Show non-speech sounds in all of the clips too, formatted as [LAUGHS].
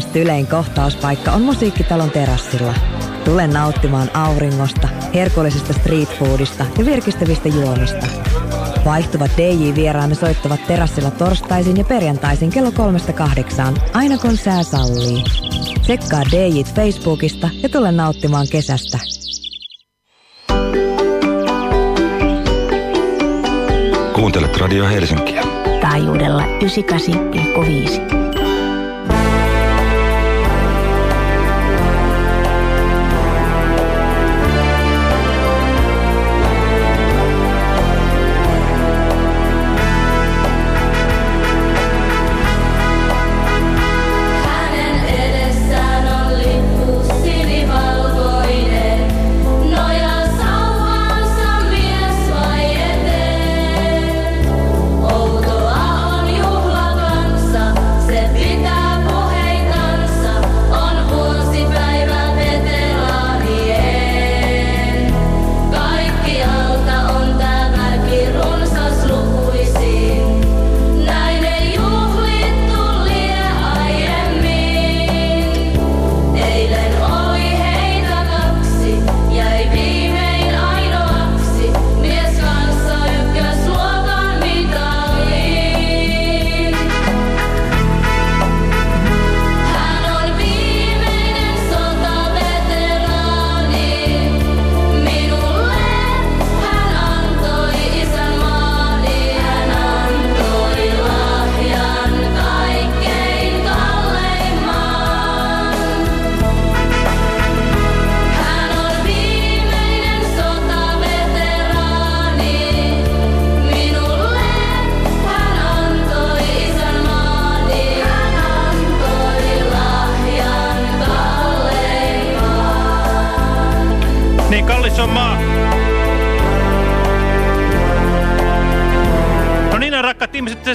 Stylein kohtauspaikka on Musiikkitalon terassilla. Tule nauttimaan auringosta, herkullisesta streetfoodista ja virkistävistä juomista. Vaihtuvat DJ-vieraamme soittavat terassilla torstaisin ja perjantaisin kello kolmesta kahdeksaan, aina kun sää sallii. Tsekkaa DJt Facebookista ja tule nauttimaan kesästä. Kuuntelet Radio Helsinkiä. Taajuudella 98,5.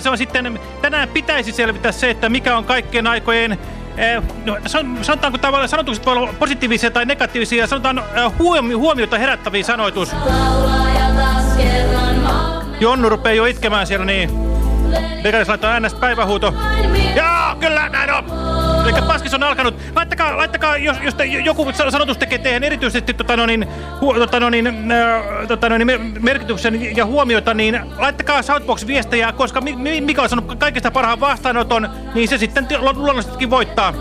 Se on sitten, tänään pitäisi selvitä se, että mikä on kaikkien aikojen Eh, no, sanotaanko tavallaan sanotukset voi olla positiivisia tai negatiivisia, sanotaan eh, huomi huomiota herättäviä sanoitus. Jonnu rupeaa jo itkemään siellä, niin Vekaris laittaa äänestä päivähuuto. Joo, kyllä näin on! Eli paskis on alkanut. Laittakaa, laittakaa jos, jos te, joku sanotus tekee teidän erityisesti tota no niin, hu, tota no niin, äh, tota no niin, merkityksen ja huomiota, niin laittakaa Southbox-viestejä, koska mi, mikä on sanonut kaikista parhaan vastaanoton, niin se sitten luonnollisestikin voittaa.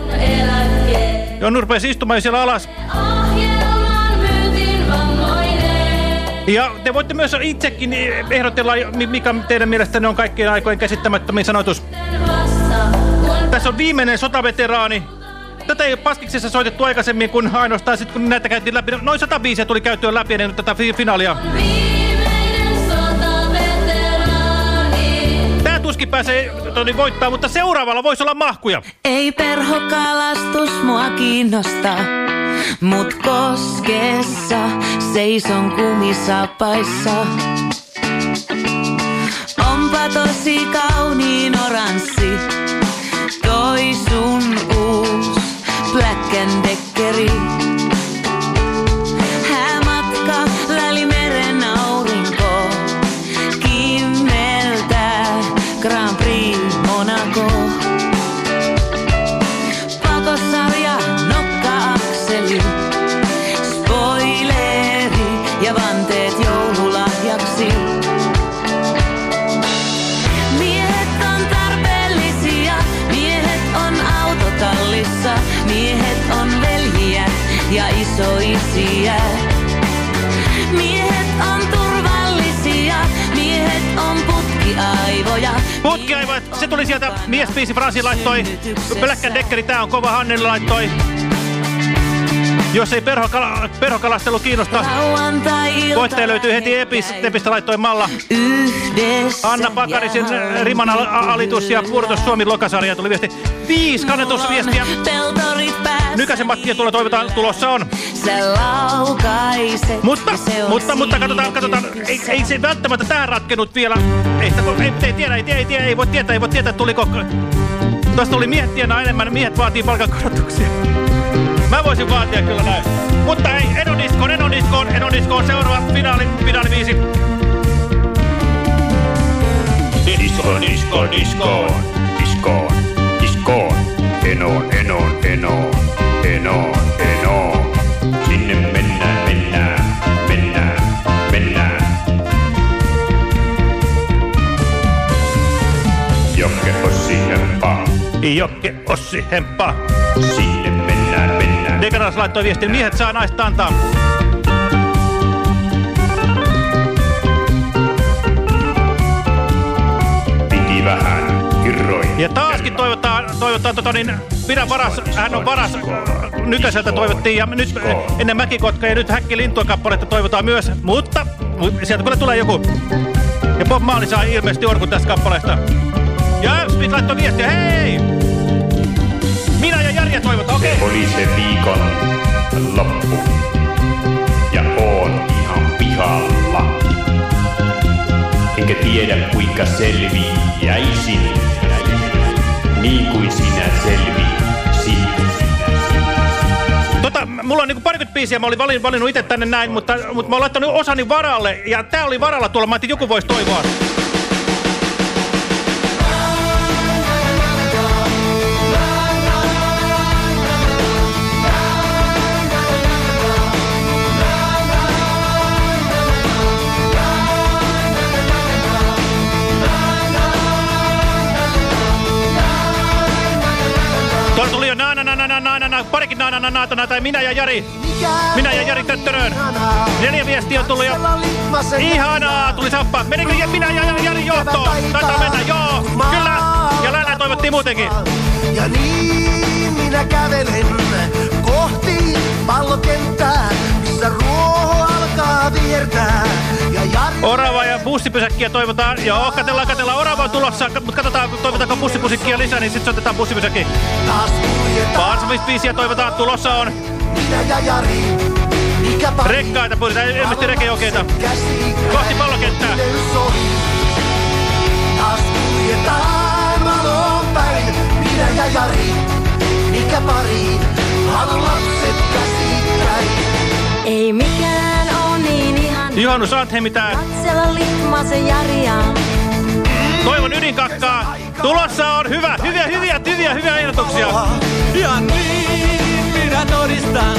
Jonnu rupesi istumaan siellä alas. Ja te voitte myös itsekin ehdotella, mikä teidän mielestänne on kaikkien aikojen käsittämättömin sanoitus. Tässä on viimeinen sotaveteraani. Tätä ei Paskiksessa soitettu aikaisemmin, kun ainoastaan sitten kun näitä käytiin läpi. Noin 105 tuli käyttöön läpi ennen tätä fi finaalia. Tää tuskin pääsee toni voittaa, mutta seuraavalla voisi olla mahkuja. Ei perhokalastus mua kiinnosta, mut koskessa seison kumisapaissa. Onpa tosi kauniin putkiaivoja. Putkiaivot, se tuli sieltä miespiisi Fransi laittoi. Black Deckeri, tää on kova Hanneli laittoi. Jos ei perhokala, perhokalastelu kiinnosta, voittaja löytyy heti Epis, Epistä laittoi Malla. Anna Pakarisen riman alitus ja Purtos Suomi Lokasarja tuli viesti. Viisi kannatusviestiä. Nykäsen Mattia tulla toivotaan tulossa on. Mutta, mutta, mutta katsotaan, katsotaan. Ei, ei se välttämättä tää ratkenut vielä. Ei, ei, ei tiedä, ei, ei, ei, ei voi tietää, ei voi tietää, tuliko... Tuosta tuli miehet tienaa enemmän, miehet vaatii palkankorotuksia. Mä voisin vaatia kyllä näin. Mutta hei, Enoniskoon, Enoniskoon, Enoniskoon, seuraava finaali, finaali viisi. Diskoon, diskoon, diskoon, diskoon, diskoon, enoon, enoon, enoon, enoon, enoon. Sinne mennään, mennään, mennään, mennään. Jokke Ossi Hemppa, Jokke Ossi Hemppa. sinne mennään, mennään. Dekaras laittoi viestin, miehet saa naista antaa. Ja taaskin toivotaan, toivotaan tota niin, pidä varas, hän on varas, Nykäseltä toivottiin ja nyt ennen Mäkikotka ja nyt Häkki Lintua kappaletta toivotaan myös, mutta mu- sieltä kyllä tulee joku. Ja Bob Marley saa ilmeisesti orkun tästä kappaleesta. Ja Elfsmith laittoi viestiä, hei! Minä ja Jari toivotaan, okei. Okay. Oli se viikon loppu. Ja oon ihan pihalla. Enkä tiedä kuinka selviäisin. Niin kuin sinä selvisit. Tota, mulla on niinku parikymmentä biisiä, mä olin valin, valinnut itse tänne näin, mutta, mutta mä oon laittanut osani varalle, ja tää oli varalla tuolla, mä ajattelin, joku voisi toivoa. Na parikin na na tai minä ja Jari. Minä ja Jari Töttörön. Neljä viestiä on tullut jo. Ihanaa, tuli sappa. Menikö minä ja Jari johtoon? Taitaa mennä, joo. Kyllä. Ja Länä toivottiin muutenkin. Ja niin minä kävelen kohti pallokenttää, missä ruoho alkaa viertää. Orava ja bussipysäkkiä toivotaan. Joo, katellaan, katellaan. Orava on tulossa, mutta katsotaan, toivotaanko bussipysäkkiä lisää, niin sitten soitetaan bussipysäkki. Parsamisbiisiä toivotaan, tulossa on. Rekkaita pyydetään, ilmeisesti rekeokeita. käsi Kohti pallokenttää. Taas kuljetaan valon päin, minä ja Jari. Mikä pari, halu lapset Juhannus litmasen Jaria. Toivon ydinkakkaa. Tulossa on hyvä, hyviä, hyviä, hyviä, hyviä ehdotuksia. Ja niin minä todistan,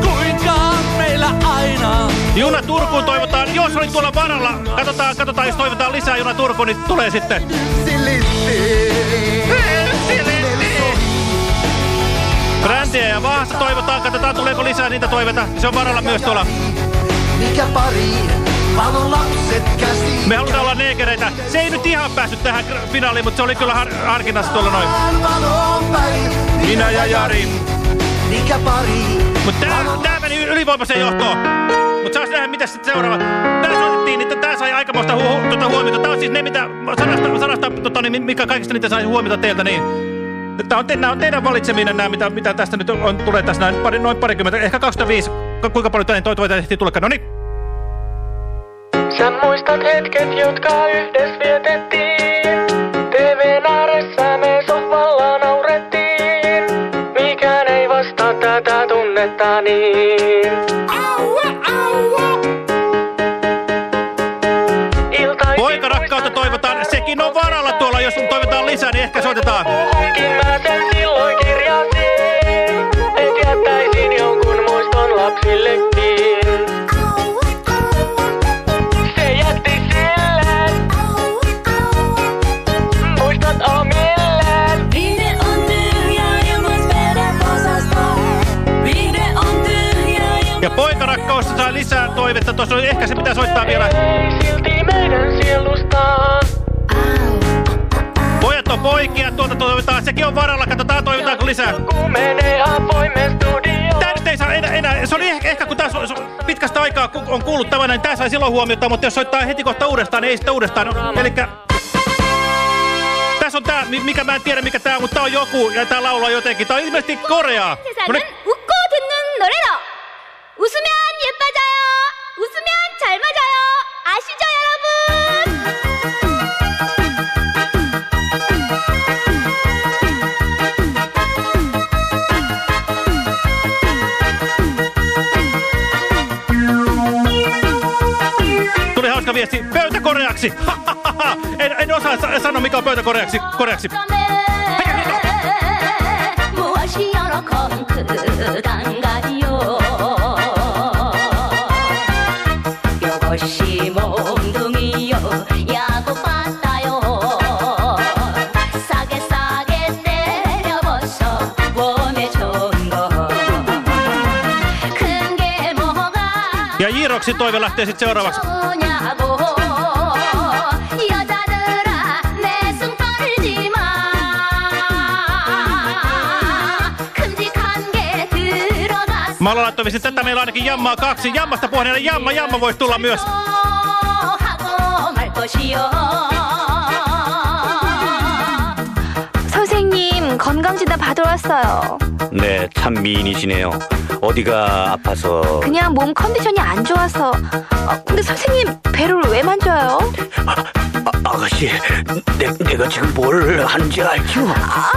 kuinka meillä aina Juna Turkuun toivotaan, jos oli tuolla varalla. Katsotaan, katsotaan, jos toivotaan lisää Juna Turkuun, niin tulee sitten. Brändiä ja Vahasta toivotaan, katsotaan tuleeko lisää niitä toiveta. Se on varalla myös tuolla. Mikä pari, valon lapset käsiin. Me halutaan olla neekereitä. Se ei nyt ihan päässyt tähän finaaliin, mutta se oli kyllä har harkinnassa tuolla noin. Päin, Minä ja Jari. Mikä pari, Mutta tää, tää meni ylivoimaiseen johtoon. Mutta saas nähdä, mitä sitten seuraava. Tää soitettiin, niin tää sai aikamoista hu hu tuota huomiota. Tää on siis ne, mitä sanasta, sanasta tota, niin, mikä kaikista niitä sai huomiota teiltä, niin... Tää on, te, on teidän valitseminen nämä, mitä, mitä tästä nyt on, tulee tässä näin, pari, noin parikymmentä, ehkä 25. Ku- Kuinka paljon tänne toi toivoita ehtii tulekaan? No niin. Sä muistat hetket, jotka yhdessä vietettiin. TVn ääressä me sohvalla naurettiin. Mikään ei vastaa tätä tunnetta niin. Iltaisin Poika rakkautta toivotaan. Sekin on varalla tuolla, jos toivotaan lisää, niin ehkä soitetaan. Puhunkin mä sen lisää toivetta. Tuossa oli, ehkä se pitää soittaa vielä. Ei silti meidän sielustaan. Pojat on poikia, tuota toivotaan. Sekin on varalla, katsotaan toivotaanko lisää. Kun menee avoimen studioon. Tää nyt ei saa enää, enää. se oli ehkä, ehkä kun taas pitkästä aikaa on kuullut tavana, niin tää sai silloin huomiota, mutta jos soittaa heti kohta uudestaan, niin ei sitten uudestaan. No, elikkä... Tässä on tää, mi- mikä mä en tiedä mikä tää on, mutta tää on joku ja tää laulaa jotenkin. Tää on ilmeisesti Koreaa. No Pöytäkoreaksi! en, en osaa sa- sanoa mikä on pöytäkoreaksi. Koreaksi. 저렇건 크단가요 요것이 몽둥이요 야구 빠따요 싸게 싸게 때려버서 몸에 좋은 거큰게 뭐가 Ja Jiiroksin toive lähtee sitten seuraavaksi. 좋냐고 들어갔어 Malla laittoi vissiin tätä meillä on ainakin jammaa kaksi. Jammasta puheen jamma, jamma voisi tulla myös. 선생님 건강진단 받으러 왔어요. 네, 참 미인이시네요. 어디가 아파서 그냥 몸 컨디션이 안 좋아서. 어, 근데 선생님 배를 왜 만져요? 아, 가씨 내, 내가 지금 뭘 하는지 알죠? 아,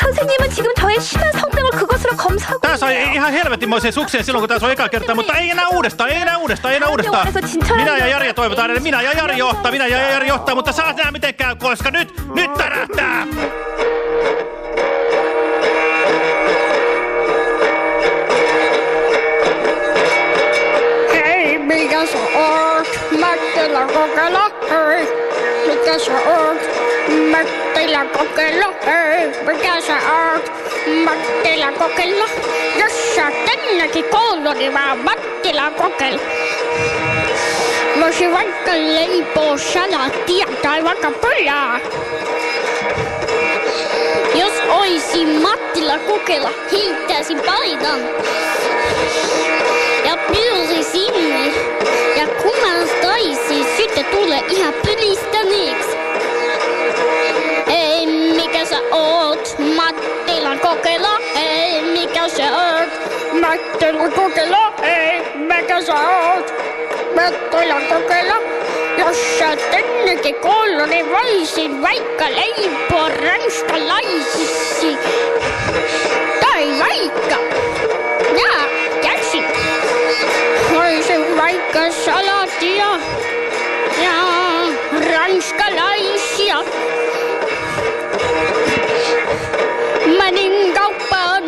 선생님은 지금 저의 심한 성병을 그것으로 검사하고 Tää sai 있어요. ihan helvetinmoiseen sukseen silloin, kun tää on eka kertaa, mutta ei enää uudestaan, ei enää uudestaan, ei enää uudestaan. Minä ja Jari toivotaan edelleen, minä ja Jari johtaa, minä ja Jari johtaa, mutta saa nähdä miten käy, koska nyt, nyt tärähtää! Hei, mikä sä oot? Mättilä kokeilla, hei. Mikä sä oot? Mättilä kokeilla, hei. Mikä sä oot? Mättilä kokeilla. Jos sä tännekin koulu, niin mä Mättilä kokeilla. Voisin vaikka leipoo salaattia tai vaikka pojaa. Jos oisin Mattila kokeilla, heittäisin paidan ja pyysi sinne. Ja kumantaisi, sitten tulee ihan pylistäneeksi. Ei, mikä sä oot? Mattilan kokeilla. Ei, mikä sä oot? Mattilan kokeilla. Ei, mikä sä oot? Mattilan kokeilla. Jos sä tännekin koulu, niin voisin vaikka leipoa ranskalaisiksi. Tai vaikka. Jaa, käsi. Voisin vaikka salatia ja ranskalaisia. Menin kauppaan,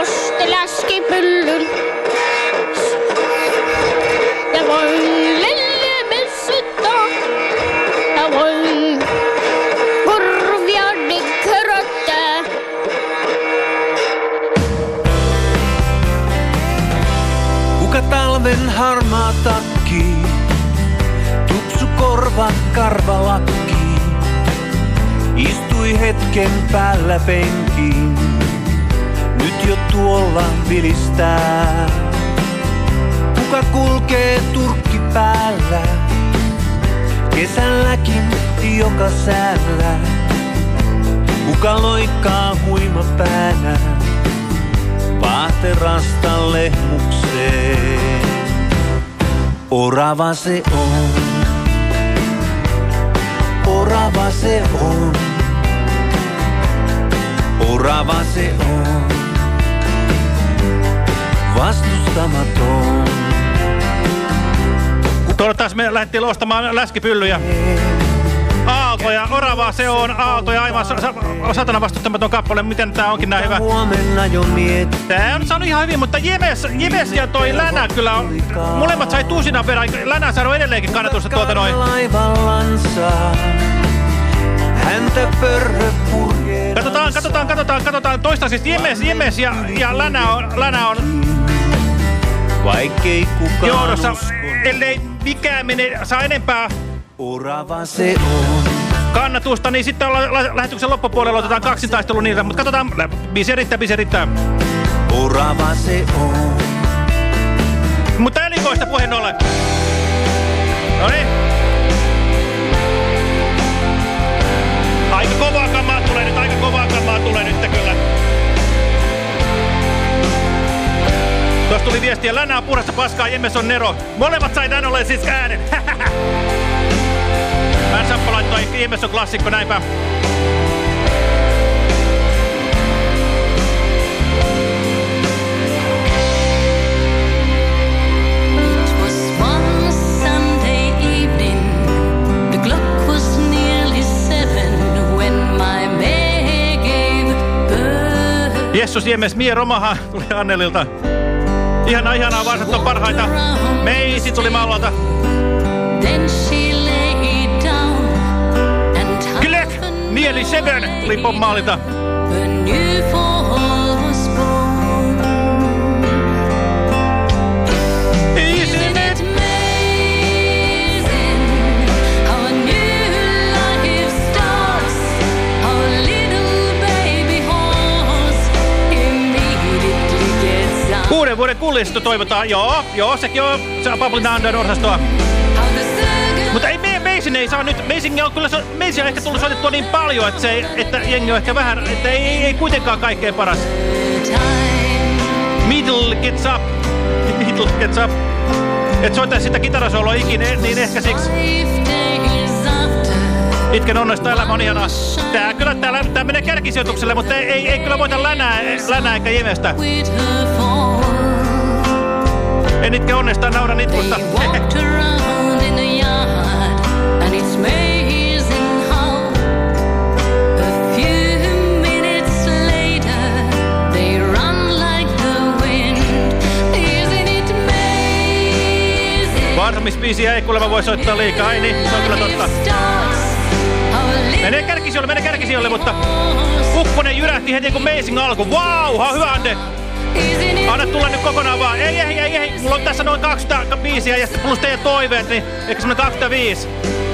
ostin läskipyllyn. Ja voin lellemessuttaa, ja voin kurviani köröttää. Kuka talven harmaa takki, tupsu korva karvalakki, istui hetken päällä penkiin, nyt jo tuolla vilistää. Kuka kulkee turkki päällä, kesälläkin joka säällä, kuka loikkaa huima päänä? Vaaterasta lehmukseen. Orava se on, orava se on, orava se on, vastustamaton. Tuolla taas me lähdettiin ostamaan läskipyllyjä. Aaltoja, oravaa se on, aaltoja, aivan sa sa satana vastustamaton kappale. Miten tää onkin näin hyvä? Huomenna jo miet, Tää on saanut ihan hyvin, mutta Jemes, Jemes ja toi Länä kyllä on, molemmat sai tusinan verran. Länä saanut edelleenkin kannatusta tuolta noin. Häntä pörrö purjee. Katsotaan, katsotaan, katsotaan, katsotaan. Toista siis Jemes, Jemes ja, ja Länä on, Länä on Vaikkei kukaan johdossa. usko, Ellei mikään mene, saa enempää orava se on. kannatusta, niin sitten ollaan lä- lähetyksen loppupuolella otetaan kaksintaistelu niiltä. Mutta katsotaan, biisi erittää, biisi erittää. Orava se on. Mutta erikoista puheen ollen. No niin. Tuli viestiä, Länä on puhdasta paskaa, Jemmes on Nero. Molemmat sai tän ollen siis äänen. [LAUGHS] Mä Sappo laittoi, Jemmes on klassikko, näinpä. Jessus Jemes Mie Romaha tuli Annelilta. Ihanaa, ihanaa, varsat on parhaita. Meisi tuli and Glöck! Mieli Seven tuli Pommaalilta. Vuoden kullisto toivotaan. Joo, joo, sekin on. Pablo Nandan osastoa. Mutta ei, me- Meisin ei saa nyt, Meisin on kyllä, Meisin on ehkä tullut soitettua niin paljon, että, se että jengi on ehkä vähän, että ei, ei, ei kuitenkaan kaikkein paras. Middle gets up, [LAUGHS] middle gets up. Et soittaisi sitä kitarasoloa ikinä, niin ehkä siksi itken onnesta elämä on ihanaa. Tää kyllä, tää, tää menee kärkisijoitukselle, mutta ei, ei, ei kyllä voita länää, länää eikä jemestä. En itke onnesta, nauran itkusta. they walked around in the yard, and it's amazing how a few minutes later they run like the wind. Isn't it amazing? Varmisbiisiä ei kuulemma voi soittaa liikaa, ei niin, se on kyllä totta. Menee kärkisijoille, menee kärkisijoille, mutta. Kukkonen jyrähti heti kun Meising alku. Vau, wow, hyvä Ande. Anna tulla nyt kokonaan vaan. Ei, ei, ei, ei. Mulla on tässä noin 200 biisiä ja sitten plus teidän toiveet, niin ehkä semmonen 25.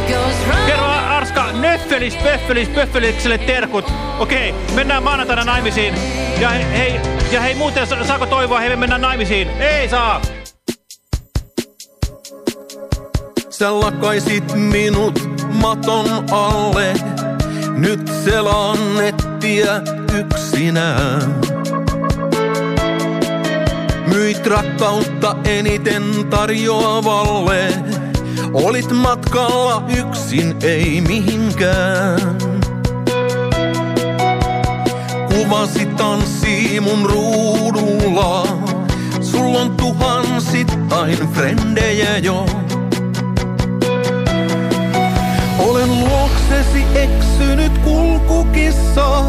goes round? Kerro Arska, nöffelis, pöffelis, pöffelikselle terkut. Okei, mennään maanantaina naimisiin. Ja he, hei, ja hei muuten, sa- saako toivoa, hei me mennään naimisiin? Ei saa. Sä lakaisit minut maton alle. Nyt selaan nettiä yksinään. Myit rakkautta eniten tarjoavalle. Olit matkalla yksin, ei mihinkään. Kuvasi tanssii mun ruudulla. Sulla on tuhansittain frendejä jo. Olen luoksesi eksynyt kulkukissa.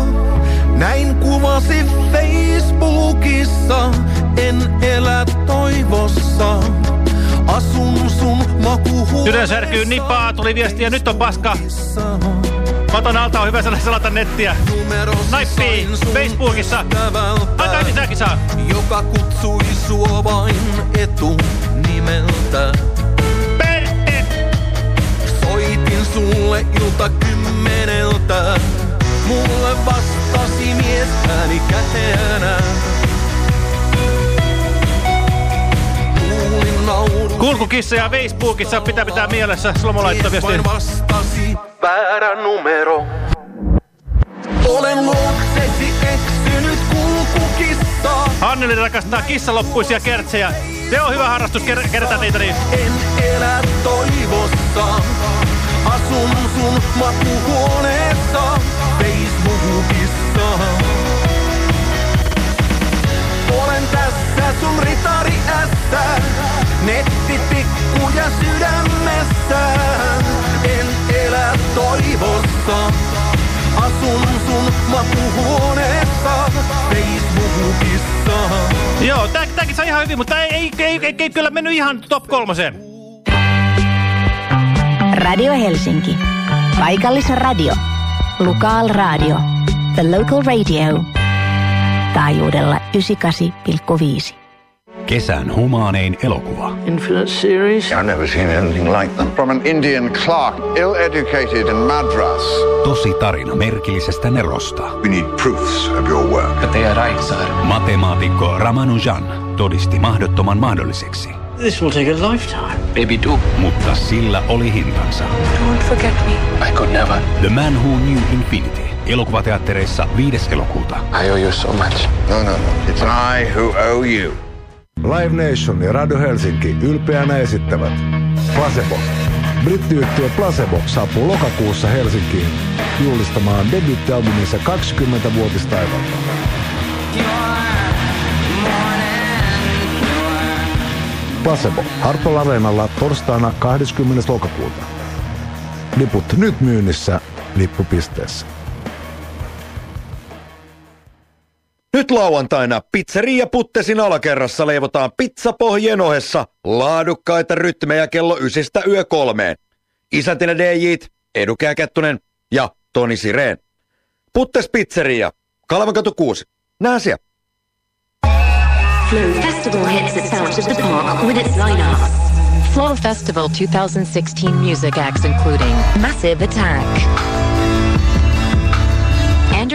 Näin kuvasi Facebookissa. En elä toivossa. Asun sun makuhuoneessa. Sydän särkyy nipaa, tuli viestiä, nyt on paska. Maton alta on hyvä sana selata nettiä. Naippii Facebookissa. Aika lisääkin saa. Joka kutsui sua vain etunimeltä. Pertte! Soitin sulle ilta kymmeneltä. Mulle vastasi mies ääni käteänä. Kulkukissa ja Facebookissa pitää pitää mielessä. Slomo laittoi vastasi väärä numero. Olen luoksesi eksynyt kulkukissa. Hanneli rakastaa kissaloppuisia kertsejä. Se on hyvä harrastus ker kerätä niitä niin. En elä toivossa. Asun sun makuhuoneessa Facebookissa. Olen tässä sun ritari ässä. Nettitikkuja sydämessä. En elä toivossa. Asun sun makuhuoneessa Facebookissa. Joo, tää, tääkin saa ihan hyvin, mutta ei, ei, ei, ei, ei kyllä mennyt ihan top kolmoseen. Radio Helsinki. Paikallisradio. Lukaal Radio. The Local Radio. Taajuudella 98,5. Kesän humaanein elokuva. Infinite series. I've never seen anything like them. From an Indian clerk, ill-educated in Madras. Tosi tarina merkillisestä nerosta. We need proofs of your work. But they are right, sir. Matemaatikko Ramanujan todisti mahdottoman mahdolliseksi. This will take a lifetime. Maybe two. Mutta sillä oli hintansa. Don't forget me. I could never. The Man Who Knew Infinity. Elokuvateattereissa 5. elokuuta. I owe you so much. No, no, no. It's I who owe you. Live Nation ja Radio Helsinki ylpeänä esittävät Placebo. Brittiyhtiö Placebo saapuu lokakuussa Helsinkiin juhlistamaan debiuttialbuminsa 20-vuotistaivalta. Placebo Hartwell Areenalla torstaina 20. lokakuuta. Liput nyt myynnissä lippupisteessä. Nyt lauantaina pizzeria Puttesin alakerrassa leivotaan pizzapohjien ohessa laadukkaita rytmejä kello ysistä yö kolmeen. Isäntinä DJt, Edu Kääkättunen ja Toni Sireen. Puttes Pizzeria, Kalvankatu 6. Näe siellä. Flow Festival hits its out of the park with its lineup. Flow Festival 2016 music acts including Massive Attack,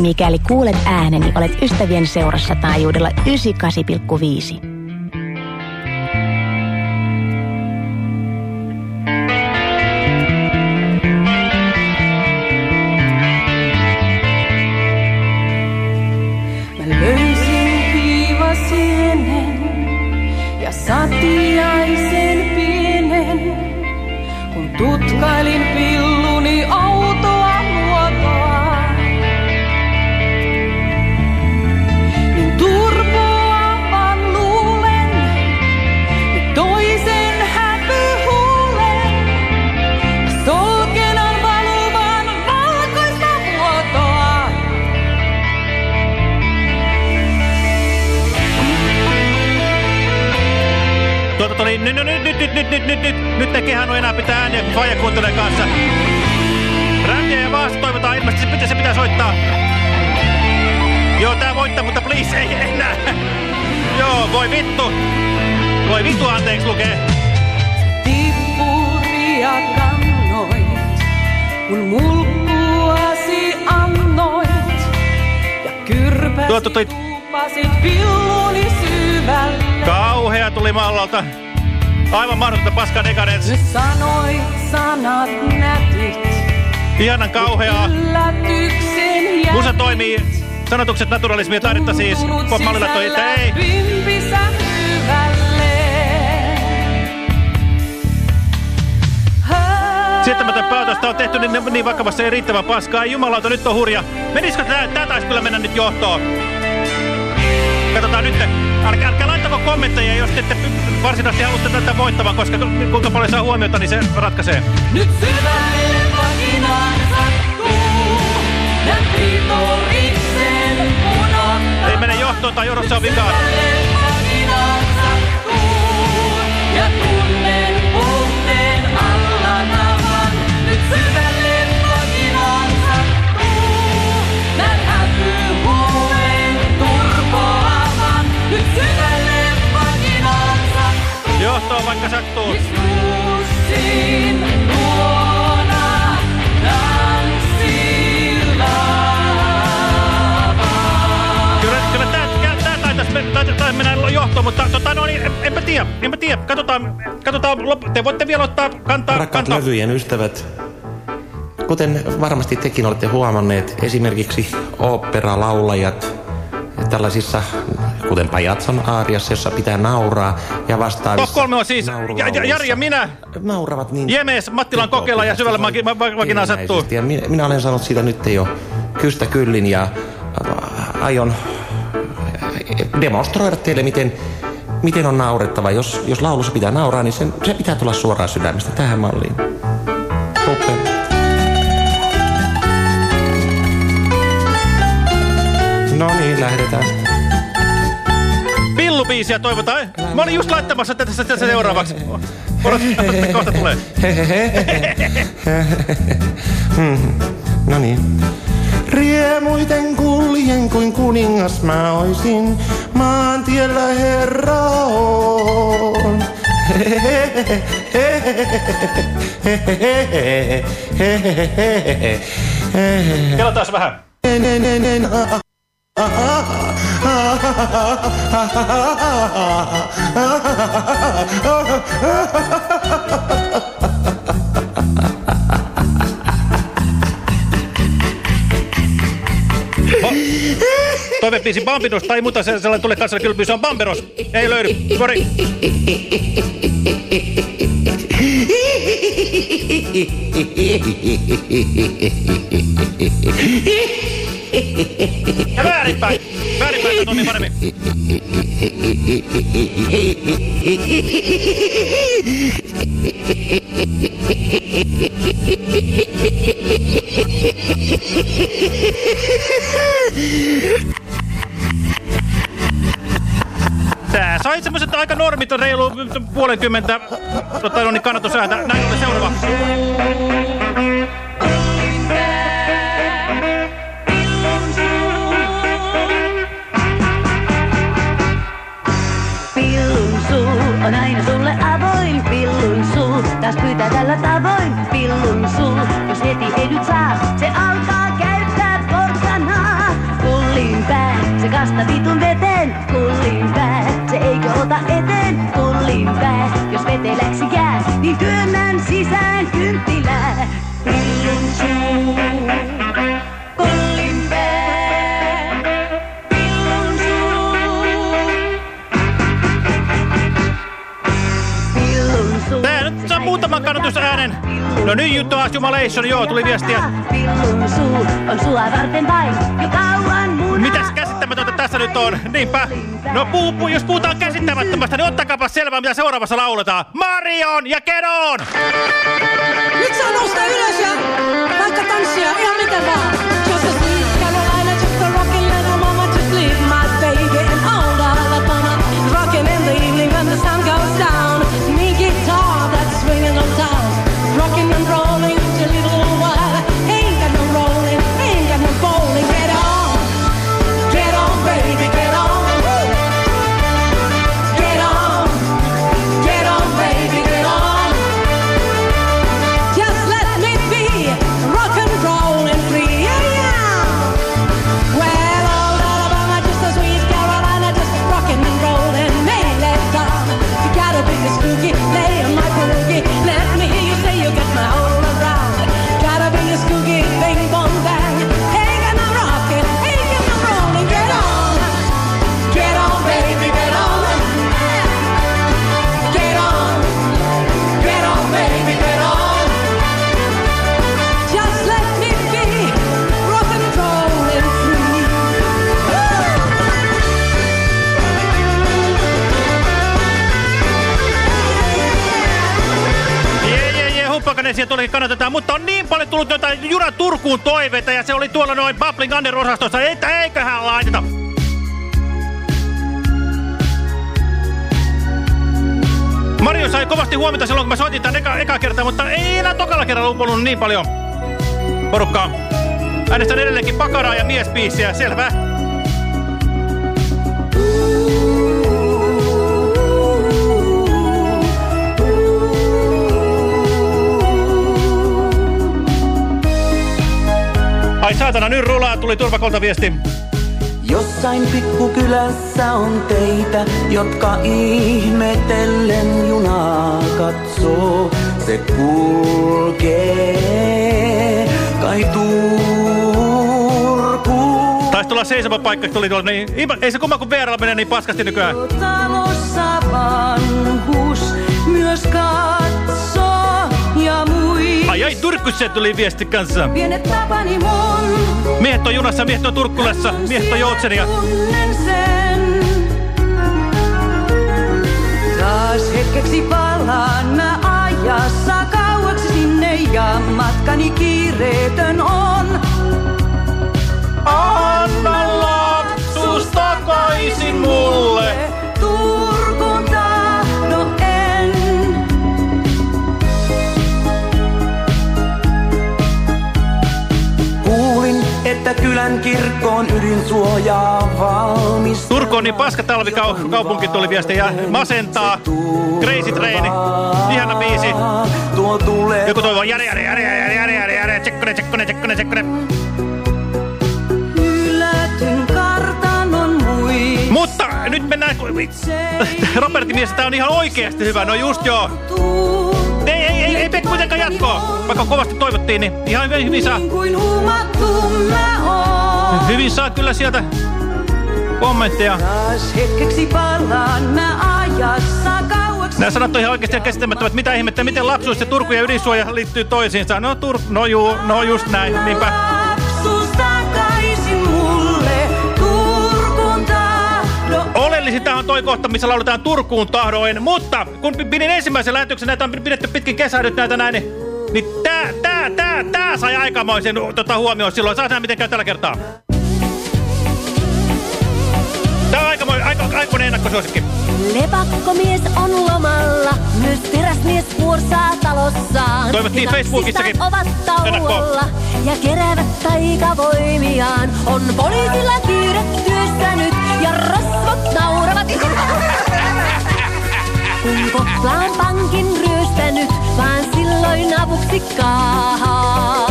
Mikäli kuulet ääneni, olet ystävien seurassa taajuudella 98,5. Nyt, nyt, nyt, nyt, nyt, nyt, nyt, nyt, nyt, nyt ei kehän ole enää pitää ääniä Faija Kuntunen kanssa. Ränniä ja Vaasa toivotaan ilmeisesti, se pitää, se pitää soittaa. Joo, tää voittaa, mutta please, ei enää. [LAUGHS] Joo, voi vittu. Voi vittu, anteeksi lukee. Tippuria kannoit, kun mulkkuasi annoit. Ja kyrpäsi Tuo, tuo, toi- tuupasit pilluni syvälle. Kauhea tuli mallalta. Aivan mahdotonta paskaa dekadens. Nyt sanoit sanat nätit, Ihanan kauheaa. yllätyksen jätit. Musa toimii. Sanotukset naturalismia taidetta siis. Pop Mallilla toi, että ei. Sietämätön päätöstä on tehty niin, niin vakavassa ja riittävä paskaa. Ei jumalauta, nyt on hurja. Menisikö tää? Tää taisi kyllä mennä nyt johtoon. Katsotaan nyt. Älkää, älkää laittako kommentteja, jos te ette varsinaisesti haluatte tätä voittavan, koska kuinka paljon saa huomiota, niin se ratkaisee. Nyt syvälle sattuu. Ei mene johtoon tai jonossa on vikaa. Syvälle vaginaan sattuu, ja tunnen puhteen alla nahan. Nyt syvälle Johtoon vaikka sattuu. Jussin luona tanssilla. Kyllä, kyllä tää, tää, tää taitaisi mennä johtoon, mutta tota, no niin, en, enpä tiedä, enpä tiedä. Katsotaan, katsotaan, lop- te voitte vielä ottaa kantaa. Rakkaat kantaa. levyjen ystävät, kuten varmasti tekin olette huomanneet, esimerkiksi oopperalaulajat tällaisissa, kuten Pajatson aariassa, jossa pitää nauraa ja vastaavissa Top kolme on siis ja, ja, Jari ja minä. Nauravat niin Jemes, Mattilan kokeilla ja syvällä vakinaan sattuu. ilmeisesti. Ja minä, minä olen sanonut siitä nyt jo kystä kyllin ja äh, aion äh, demonstroida teille, miten, miten on naurettava. Jos, jos laulussa pitää nauraa, niin sen, se pitää tulla suoraan sydämestä tähän malliin. Upea. No niin, lähdetään. Pillubiisiä toivotaan. Mä olin just laittamassa tätä tätä seuraavaksi. Kohta tulee. Hmm, No niin. Riemuiten kuljen kuin kuningas mä oisin, maantiellä herra on. Kello taas vähän. Toivebiisi Bambinos tai muuta se- sellainen tulee kanssa kyllä se on Bamberos. Ei löydy. Sori. [LAUGHS] Ja väärinpäin. Väärinpäin toimii paremmin. Tää sai semmoset aika normit, reilu puolenkymmentä tota, no niin, kannatusääntä. Näin oli seuraava. Taas pyytää tällä tavoin. Pillun suu, jos heti ei nyt saa, se alkaa käyttää porkkanaa. Kullin pää, se kasta vitun veteen. Kullin pää, se eikö ota eteen. Kullin pää, jos veteläksi jää, niin työnnän sisään kynttilää. Muutaman kannatusäänen. No nyt juttu Jumalation, joo, tuli viestiä. Mitäs käsittämätöntä tässä nyt on? Niinpä. No puu, puu, jos puhutaan käsittämättömästä, niin ottakaapa selvää, mitä seuraavassa lauletaan. Marion ja Kedon! Nyt saa nousta ylös ja vaikka tanssia ihan miten vaan. Kannatetaan, mutta on niin paljon tullut jotain Juna Turkuun toiveita ja se oli tuolla noin Bubbling Under-osastossa, että eiköhän laiteta. Mario sai kovasti huomiota silloin, kun mä soitin tämän eka, eka kertaa, mutta ei enää tokalla kerralla uponut niin paljon porukkaa. Äänestän edelleenkin pakaraa ja miespiisiä, selvä. Ai saatana, nyt rulaa, tuli turvakolta viesti. Jossain pikkukylässä on teitä, jotka ihmetellen junaa katsoo. Se kulkee kai Turkuun. Taisi tulla seisoma paikka, tuli tuolla, niin ei se kumma kun VRllä menee niin paskasti nykyään. Talossa vanhus myös ja ai, Turkussa tuli viesti kanssa. Pienet tapani mun, Miehet on junassa, miehet on Turkkulassa, miehet on Joutsenia. Taas hetkeksi palaan mä ajassa kauaksi sinne ja matkani kiireetön on. Että kylän kirkkoon ydinsuojaa valmis. Turku on niin paska talvikaupunki tuli viesti ja masentaa. Crazy Train. Ihana biisi. Tuo tulee Joku toivoo jare jare jare jare jare jare jare tsekkone tsekkone tsekkone tsekkone. Mutta nyt mennään... Robertin mielestä tää on ihan oikeasti hyvä. No just joo. Ei, ei, ei, ei mene kuitenkaan jatkoa. Vaikka kovasti toivottiin, niin ihan hyvin, saa. Niin kuin huumattu mä. Hyvin saa kyllä sieltä kommentteja. Taas hetkeksi palaan mä ajassa kauaksi. Nämä sanat on ihan oikeasti käsittämättömät. Mitä ihmettä, miten lapsuus ja Turku ja ydinsuoja liittyy toisiinsa? No, tur no, juu, no just näin, niinpä. Oleellisinta on toi kohta, missä lauletaan Turkuun tahdoin, mutta kun pidin ensimmäisen lähetyksen, näitä on pidetty pitkin kesää nyt näitä näin, niin, niin tää, tää, tää, tää sai aikamoisen tota, huomioon silloin. Saa nähdä, miten käy tällä kertaa. Tää on aikamoinen, aika, aikamoinen ennakkosuosikki. Lepakkomies on lomalla, myös teräsmies vuorsaa talossaan. Toivottiin Facebookissakin. ovat tauolla ja keräävät taikavoimiaan. On poliisilla kiire työssä nyt ja rosvot nauravat. [LAUGHS] Kun Koklaan pankin ryöstänyt, vaan silloin avuksi kaahaa.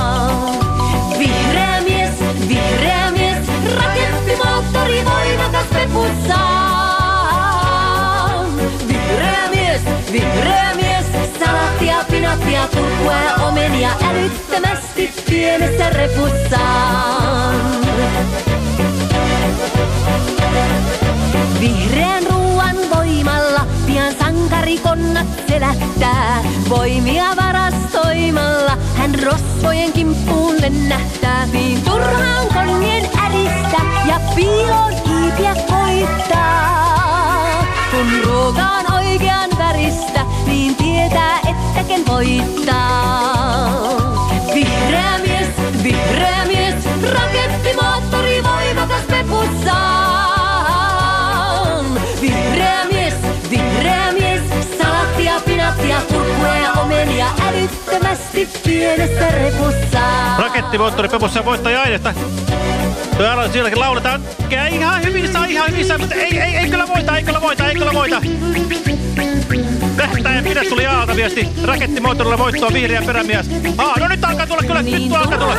Vihreä mies, vihreä mies, raketimoottori voimakas pepussaan. Vihreä mies, vihreä mies, salaattia, pinattia, turkua ja omenia älyttömästi pienessä repussaan. Vihreän pian sankarikonnat selättää. Voimia varastoimalla hän rosvojen kimppuun lennähtää. Niin turhaan konnien äristä ja piiloon hiipiä koittaa. Kun ruoka on oikean väristä, niin tietää, että ken voittaa. Vihreä mies, vihreä mies, rakettimoottori omenia älyttömästi pienessä repussaan. Rakettimoottori Pepussa voittaja aineesta. Täällä sielläkin lauletaan. Käy ihan hyvin, saa ihan hyvin, saa, mutta ei, ei, ei kyllä voita, ei kyllä voita, ei kyllä voita. Tähtäen pidä tuli Aalta viesti. Rakettimoottorilla voittoa vihreä perämies. Aa, no nyt alkaa tulla kyllä, nyt alkaa tulla.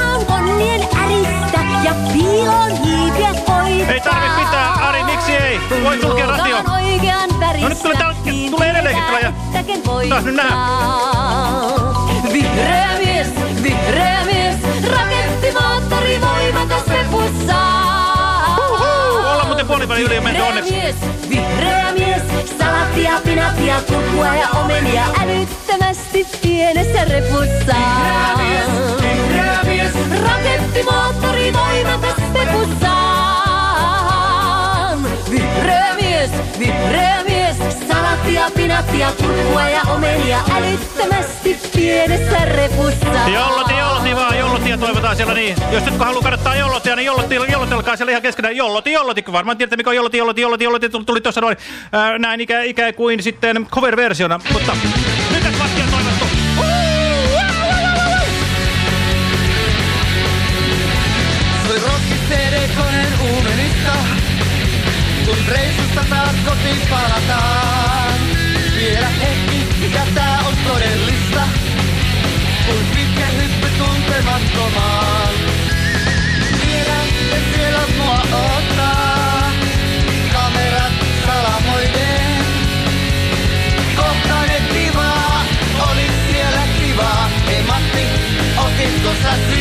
Äristä ja piiloon hiipiä koittaa. Ei tarvi pitää, Ari, miksi ei? Voi sulkea radio. Oikean väristä, No nyt kyllä täällä niin tulee edelleenkin kyllä ja- Taas nyt nähdään. Vihreä mies, vihreä mies, rakettimoottori voimakas pepussaan. Ollaan muuten puoliväli yli ja menty Vihreä onneksi. mies, vihreä mies, salattia, pinattia, kurkkua ja omenia älyttömästi pienessä repussaan. Vihreä mies, Rakettimoottori voimakas pepussaan. Vihreä mies, vihreä mies, salattia, pinattia, kurkkua ja omenia älyttömästi pienessä jolloti vaan, jollotia toivotaan siellä niin. Jos nyt kun haluaa kannattaa jollotia, niin jollotti, jollotelkaa siellä ihan keskenään. Jolloti, jolloti, kun varmaan tiedätte mikä on jolloti, jolloti, jolloti, jolloti, tuli, tuossa noin ää, näin ikä, ikään kuin sitten cover-versiona. Mutta nyt tässä reissusta taas kotiin palataan. Vielä hetki, mikä tää on todellista, kun pitkä hyppy tuntemattomaan. Tiedän, että siellä mua ottaa, kamerat salamoiden. Kohtainen kivaa, oli siellä kivaa, hei Matti, otitko sä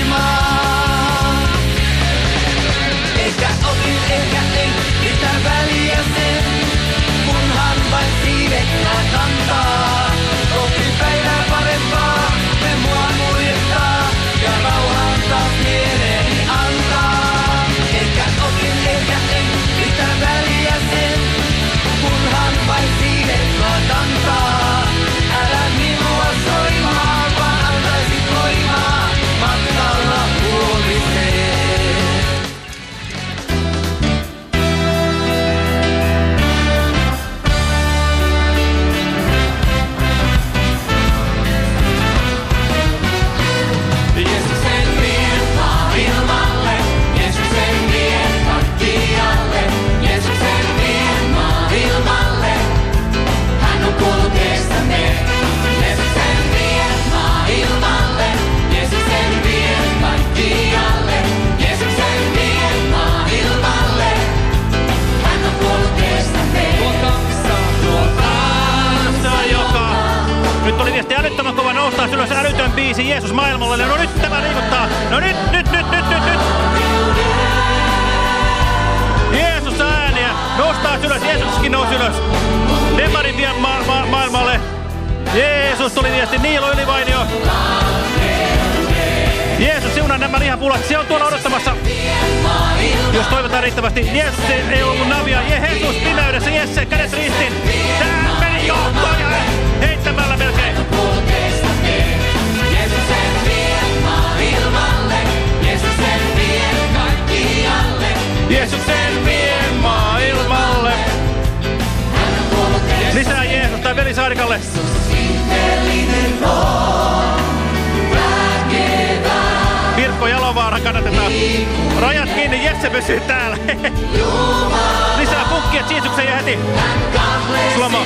biisi Jeesus maailmalle. No nyt tämä liikuttaa. No nyt, nyt, nyt, nyt, nyt, nyt. Jeesus ääni taas ylös. Jeesuskin nousi ylös. Demarin vie ma ma maailmalle. Jeesus tuli viesti. Niilo Ylivainio. Jeesus, siunaa nämä lihapulat. Se on tuolla odottamassa. Jos toivotaan riittävästi. Jeesus ei, ollut navia. Jeesus pimeydessä. Jesse, kädet ristiin. Tää meni johtoon ja heittämällä melkein. Jeesuksen vie maailmalle. Lisää Jeesusta Veli Saarikalle. Pirkko Jalovaara kannatetaan. Rajat kiinni, Jesse pysyy täällä. [LAUGHS] Lisää punkkia Jeesuksen ja heti. Slomo.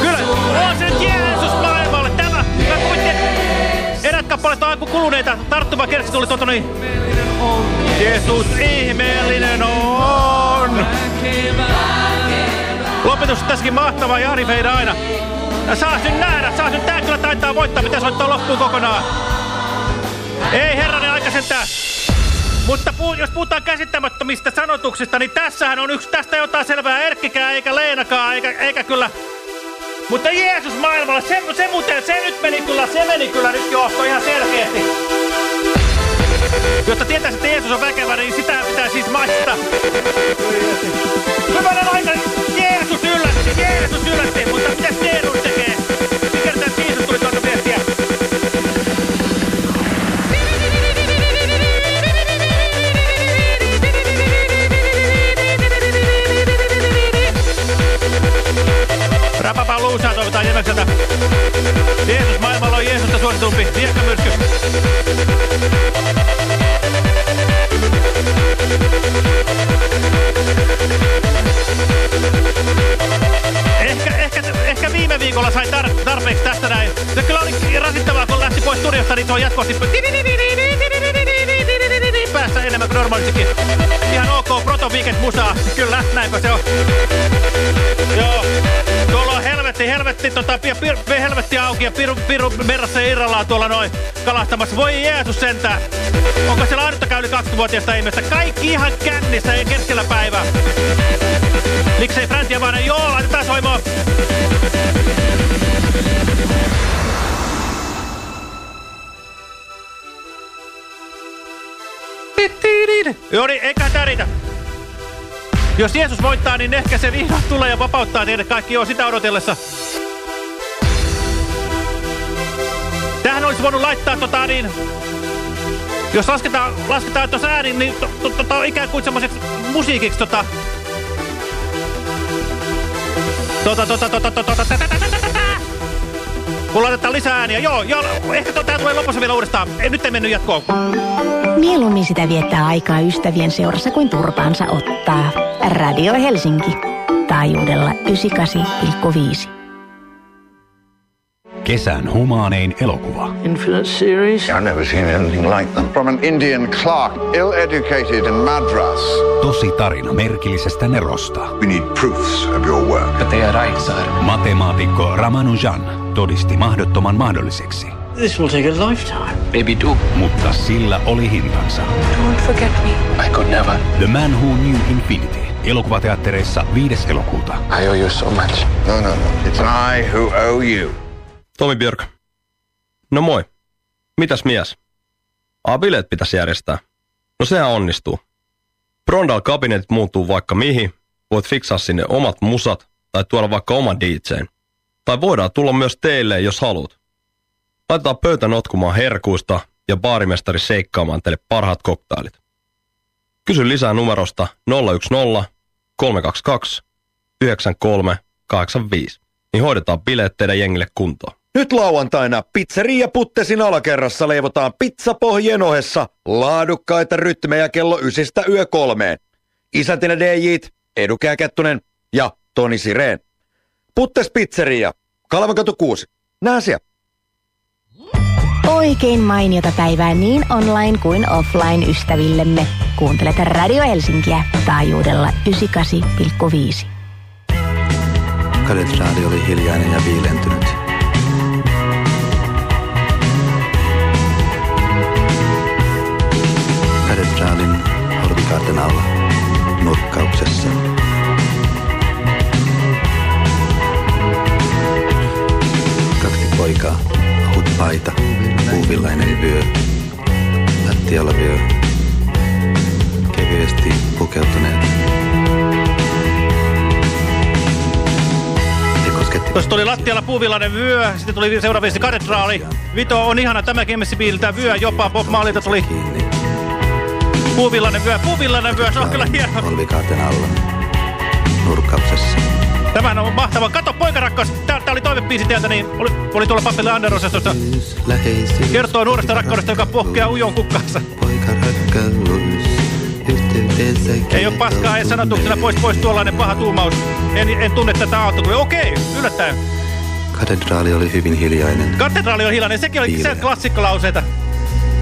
Kyllä, on se Jeesus maailmalle. On aiku kuluneita. Tarttuva kertsi tuli tuota niin. Jeesus ihmeellinen on. Lopetus tässäkin mahtava Jari Feida aina. Ja saas nyt nähdä, saas nyt tää kyllä taitaa voittaa, mitä soittaa loppuun kokonaan. Ei herranen aika sentään. Mutta puu, jos puhutaan käsittämättömistä sanotuksista, niin tässähän on yksi tästä jotain selvää Erkkikään, eikä Leenakaan, eikä, eikä kyllä... Mutta Jeesus maailmalla, se, se muuten, se nyt meni kyllä, se meni kyllä nyt johto ihan selkeästi. Jotta tietäisi, että Jeesus on väkevä, niin sitä pitää siis maistaa. Suositumpi. Viekkamyrsky. Ehkä, ehkä, ehkä viime viikolla sai tar tarpeeksi tästä näin. Se kyllä oli rasittavaa, kun lähti pois studiosta, niin on jatkuvasti päässä enemmän kuin normaalistikin. Ihan ok, Proto Weekend musaa. Kyllä, näinkö se on. Joo. Helvetti, helvetti, tota, pir, pir, helvetti auki ja piru, piru merrassa irrallaan tuolla noin kalastamassa. Voi Jeesus sentään. Onko siellä ainuttakaan yli 20-vuotiaista ihmistä? Kaikki ihan kännissä ja keskellä päivää. Miksei Fräntiä vaan? Joo, laitetaan soimoon. Joo niin, eikä tää riitä. Jos Jeesus voittaa, niin ehkä se vihdoin tulee ja vapauttaa teidät kaikki jo sitä odotellessa. Tähän olisi voinut laittaa tota niin... Jos lasketaan, lasketaan tuossa äänin, niin to, to, to, to, ikään kuin semmoiseksi musiikiksi tota... Tota, tota, tota, tota, tota, tota, tota, tota, kun laitetaan lisää ääniä. Joo, joo, ehkä tää tulee lopussa vielä uudestaan. Ei, nyt ei mennyt jatkoon. Mieluummin sitä viettää aikaa ystävien seurassa kuin turpaansa ottaa. Radio Helsinki. Taajuudella 98,5. Kesän humaanein elokuva. Infinite series? I've never seen anything like them. From an Indian clerk, ill-educated in Madras. Tosi tarina merkillisestä nerosta. We need proofs of your work. But they are right, sir. Matemaatikko Ramanujan todisti mahdottoman mahdolliseksi. This will take a lifetime. Maybe two. Mutta sillä oli hintansa. Don't forget me. I could never. The Man Who Knew Infinity. Elokuvateattereissa 5. elokuuta. I owe you so much. No, no, no. It's I who owe you. Tomi Björk. No moi. Mitäs mies? A, bileet pitäisi järjestää. No sehän onnistuu. Brondal kabinetit muuttuu vaikka mihin. Voit fiksaa sinne omat musat tai tuoda vaikka oman DJn. Tai voidaan tulla myös teille, jos haluat. Laitetaan pöytä notkumaan herkuista ja baarimestari seikkaamaan teille parhaat koktailit. Kysy lisää numerosta 010 322 9385, niin hoidetaan bileet teidän jengille kuntoon. Nyt lauantaina pizzeria Puttesin alakerrassa leivotaan pizzapohjien ohessa laadukkaita rytmejä kello ysistä yö kolmeen. Isäntinä DJt, Edukää Kettunen ja Toni Sireen. Puttes Pizzeria, Kalvankatu 6. Nää siellä. Oikein mainiota päivää niin online kuin offline ystävillemme. Kuuntelet Radio Helsinkiä taajuudella 98,5. Katedraali oli hiljainen ja viilentynyt. Katedraalin hortikaarten alla nurkka nurkkauksessa. Kaksi poikaa, ahut paita, puuvillainen vyö, lattialla vyö, Tuossa tuli lattialla puuvillainen vyö, sitten tuli seuraavaksi katedraali. Vito on ihana tämäkin messibiiltä vyö, jopa Bob Marleyta tuli puuvillainen vyö. Puuvillainen vyö, se on kyllä hieno. alla, nurkkauksessa. Tämähän on mahtava. Kato, poikarakkaus. Tää, tää oli toivepiisi teiltä, niin oli, oli tuolla papille Anderosastossa. Läheisyys, Kertoo nuoresta rakkaudesta, joka pohkeaa ujon kukkaansa. poikarakkaus, Ei ole paskaa, ei sanotuksena pois pois tuollainen paha tuumaus. En, en tunne tätä aaltoa. Okei, yllättäen. Katedraali oli hyvin hiljainen. Katedraali on hiljainen, sekin oli se klassikkolauseita.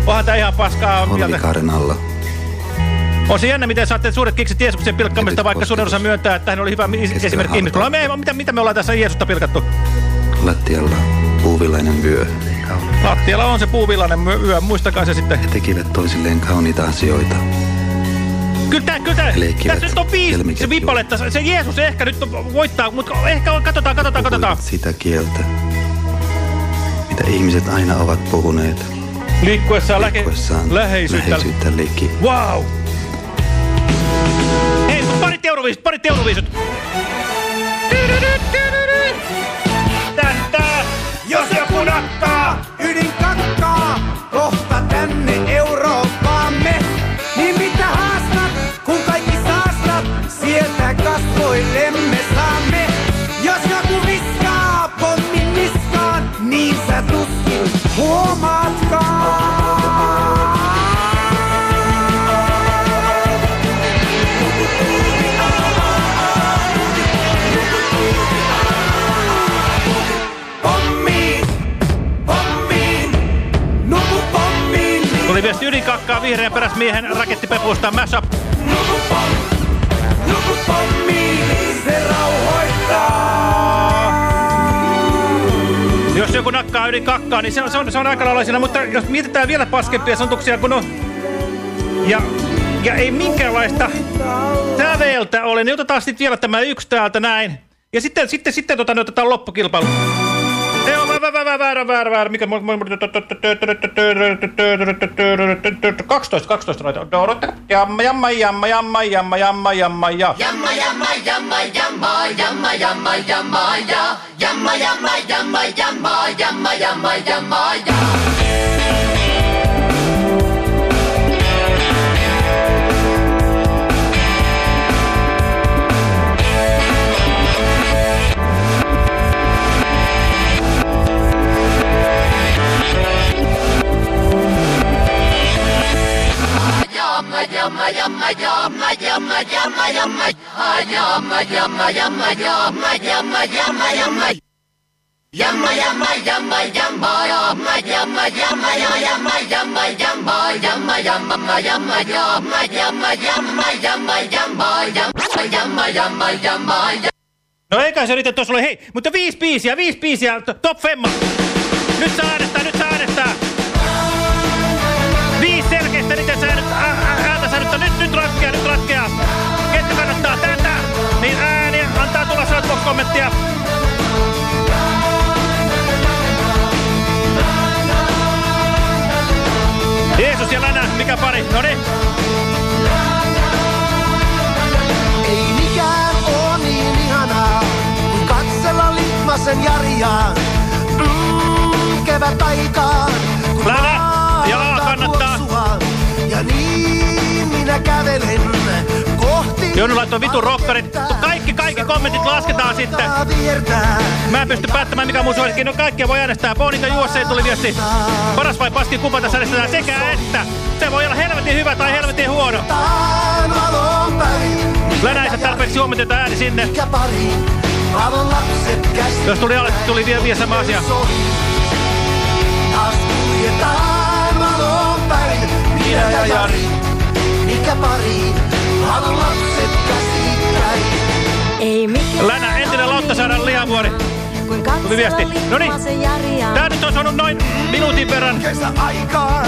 Onhan tää ihan paskaa mieltä. Polvikaaren alla. On se jännä, miten saatte suuret kiksit Jeesuksen pilkkamista, vaikka suurin osa myöntää, että hän oli hyvä esimerkki ihmiskunnalla. Me, mitä, mitä me ollaan tässä Jeesusta pilkattu? Lattialla puuvillainen vyö. Lattialla on se puuvillainen myö- yö, muistakaa se sitten. He tekivät toisilleen kauniita asioita. Kyllä tää, kyllä tää, tässä nyt on viisi se vippaletta. Se Jeesus ehkä nyt voittaa, mutta ehkä on, katsotaan, katsotaan, katsotaan. Sitä kieltä, mitä ihmiset aina ovat puhuneet. Liikkuessaan, Liikkuessaan läheisyyttä. läheisyyttä liki. Wow! Hei, parit euroviisut, parit euroviisut. Täntää, Jos joku nakkaa vihreän peräsmiehen rakettipepusta Mashup. nuku pommiin, se rauhoittaa. Jos joku nakkaa yli kakkaa, niin se on, se on, se on aika lailla siinä, mutta jos mietitään vielä paskempia sanotuksia, kun on... Ja, ja ei minkäänlaista säveltä ole, niin otetaan sitten vielä tämä yksi täältä näin. Ja sitten, sitten, sitten tota, niin otetaan loppukilpailu. Ole väärä, väärä, väärä, väärä, mikä... 12, 12 noita. Jamma, jamma, jamma, jamma, jamma, jamma, jamma, ja. Jamma, jamma, jamma, jamma, jamma, jamma, jamma, ja. Jamma, jamma, jamma, jamma, jamma, jamma, jamma, ja. No eikä se tuossa oli, hei, mutta viisi biisiä, viisi biisiä, to- top femma. Nyt saa äänestää, nyt saa äänestää. Nyt ratkeaa, nyt ratkeaa. Ketkä kannattaa tätä, niin ääniä, antaa tulla Shoutbox-kommenttia. Jeesus ja Länä, mikä pari? No niin. Ei mikään oo niin ihanaa, kuin katsella Litmasen Jariaan. Mm, kevät aikaan, kävelen kohti Jounu laittoi vitun rokkarit. Kaikki, kaikki kommentit lasketaan sitten. Mä en pysty päättämään mikä mun suosikki. No kaikkia voi äänestää. Bonita USA tuli viesti. Paras vai paski kupa tässä äänestetään sekä että. Se voi olla helvetin hyvä tai helvetin huono. Länäiset tarpeeksi huomioita ääni sinne. Jos tuli alle, tuli vielä, vielä sama asia. Taas kuljetaan valon päin, minä ja Jari, pari, valon lapset käsikkäin. Ei mikään Länä, entinen Lauttasaaren lihavuori. Tuli viesti. No niin, tää nyt on saanut noin minuutin verran. Kesäaikaan,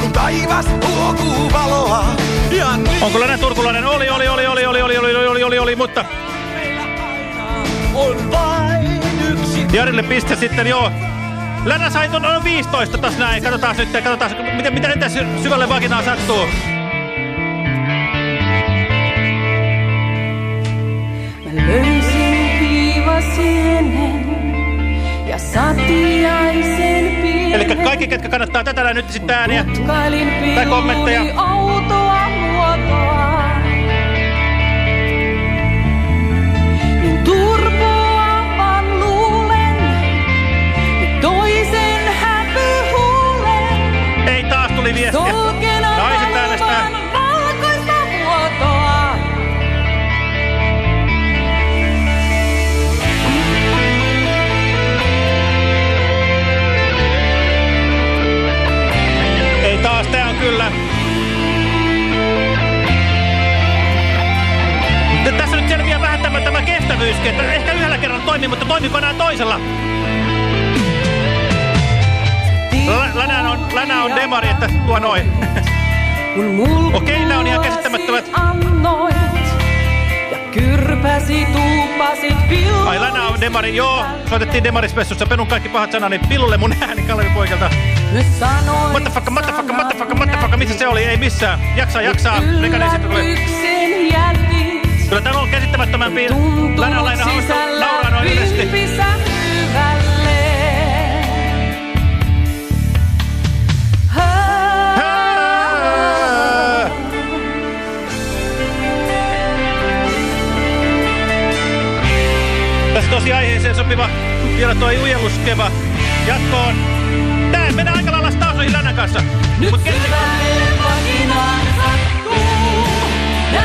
kun taivas huokuu valoa. Ja nyt Onko Länä turkulainen? Oli, oli, oli, oli, oli, oli, oli, oli, mutta... On vain yksi Jarille piste sitten, joo. Länä sai noin 15 taas näin. Katsotaan nyt, katsotaan, miten, miten entä sy syvälle vaginaan sattuu. Mä löysin hiivasienen ja satiaisen pienen. Eli kaikki, ketkä kannattaa tätä nyt sitten ääniä tai kommentteja. autoa toimii, mutta toimiko enää toisella? Lä- Länä on, länä on demari, että tuo noin. Okei, nämä on ihan käsittämättömät. Kyrpäsi tuupasit. Ai Länä on demari, joo. Soitettiin demarismessussa, penun kaikki pahat sanani. Pillulle mun ääni Kalevi poikelta. Sanoin Motherfucker, motherfucker, motherfucker, motherfucker, missä se oli? Ei missään. Jaksaa, jaksaa. Mekanismi tulee. Kyllä tämä on käsittämättömämpi. Länä on aina hauska sisällä nauraa noin yleisesti. hyvälle. Tässä tosi aiheeseen sopiva vielä toi ujelluskeva jatkoon. Tää menee aika lailla stausoihin Länän kanssa. Nyt Mut syvälle vaginaan sattuu, ja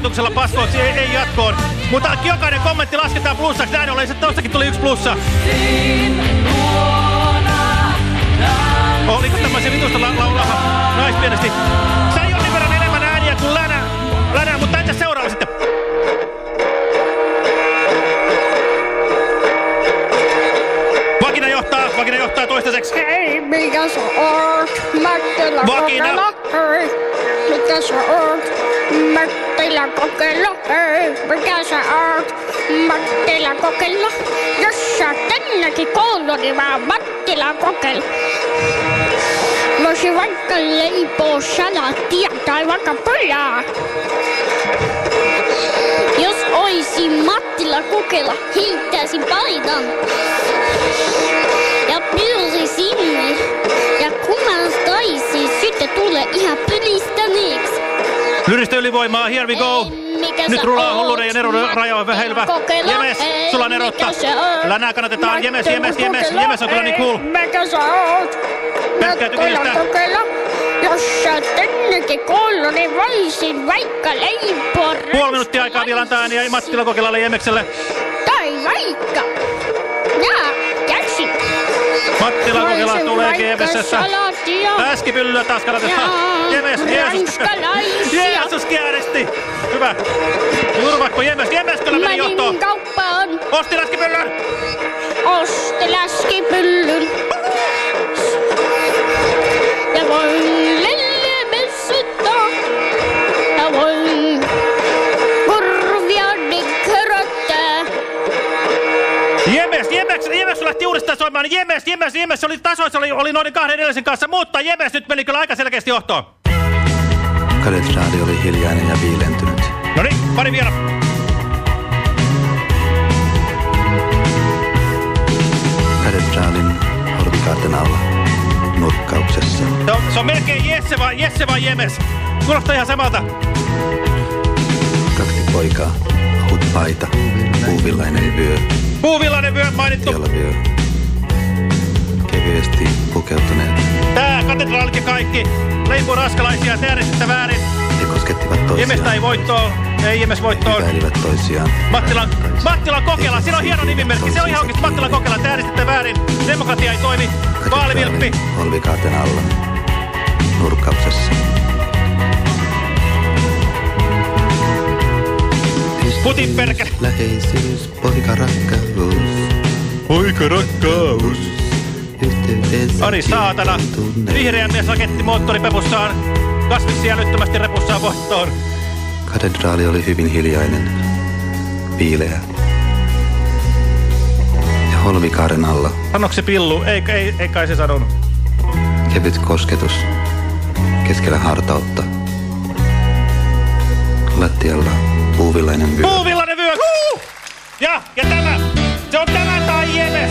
tarkoituksella paskoiksi, ei, ei jatkoon. Mutta jokainen kommentti lasketaan plussaksi. Näin ollen, se tostakin tuli yksi plussa. Oliko tämmöisen vitusta la sä oot? Mättilä kokeilla, hei. Mikä sä oot? Mättilä kokeilla, hei. Mikä sä oot? Mättilä kokeilla. Jos sä tännekin koulu, niin mä Mättilä kokeilla. Voisin vaikka leipoo salaattia tai vaikka pojaa. Jos oisin Mattila kokeilla, heittäisin paidan. Ja pyysi sinne. Tulee ihan pylistäneeksi. Lyristä ylivoimaa, here we go. Mikä Nyt rullaa hulluuden ja neron raja on. Kokeilla, Jemes, sulla sä oot? Länää kannatetaan. Jemes, Mättilä jemes, jemes. kokeilla, Jemes on kyllä niin cool. Mikä sä oot? Pelkkää kokeilla. Jos sä tännekin koulu, niin voisin vaikka leipoa Puoli minuuttia aikaa vielä antaa ääniä Mattila Kokilalle Jemekselle. Tai vaikka. Ja, käsi. Mattila Voisin tulee GMSssä. Salaattia. Läskipyllyä taas. Ja Jemes, Jeesus. Jeesus kiäresti. Hyvä. Turvakko Jemes. Jemes kyllä meni johtoon. Menin kauppaan, Osti läskipyllyn. osti läskipyllyn. Ja voin Uudestaan soimaan. Jemes, Jemes, Jemes oli tasoissa, oli, oli noiden kahden edellisen kanssa, mutta Jemes nyt meni kyllä aika selkeästi johtoon. Katedraali oli hiljainen ja viilentynyt. No niin, pari vielä. Katedraalin horvikaaten alla nurkkauksessa. Se on, se on melkein Jesse vai, Jesse vai Jemes. Kuulostaa ihan samalta. Kaksi poikaa, ahut paita, puuvillainen vyö, Puuvillainen vyö mainittu. vyö oikeasti pukeutuneet. Tää katedraalit ja kaikki leipuu raskalaisia täydellistä väärin. Ne koskettivat toisiaan. Imestä ei voittoon. Ei Imes voittoon. He toisiaan. Mattila, Mattila Kokela, siinä on hieno nimimerkki. Se on ihan oikeasti Mattila Kokela, täydellistä väärin. Demokratia ei toimi. Vaalivilppi. Olvikaaten alla. Nurkkauksessa. Putin perkele. Läheisyys, poika rakkaus. Poika rakkaus. Ari saatana. Vihreä mies raketti moottoripepussaan. Kasvissi älyttömästi repussaan voittoon. Katedraali oli hyvin hiljainen, viileä. Ja holvikaaren alla Sanoiko se pillu? Ei, ei, ei kai se sanonut. kevyt kosketus keskellä hartautta. Lattialla puuvillainen vyö. Puuvillainen vyö! Ja, ja tämä, se on tämä tai Jemes,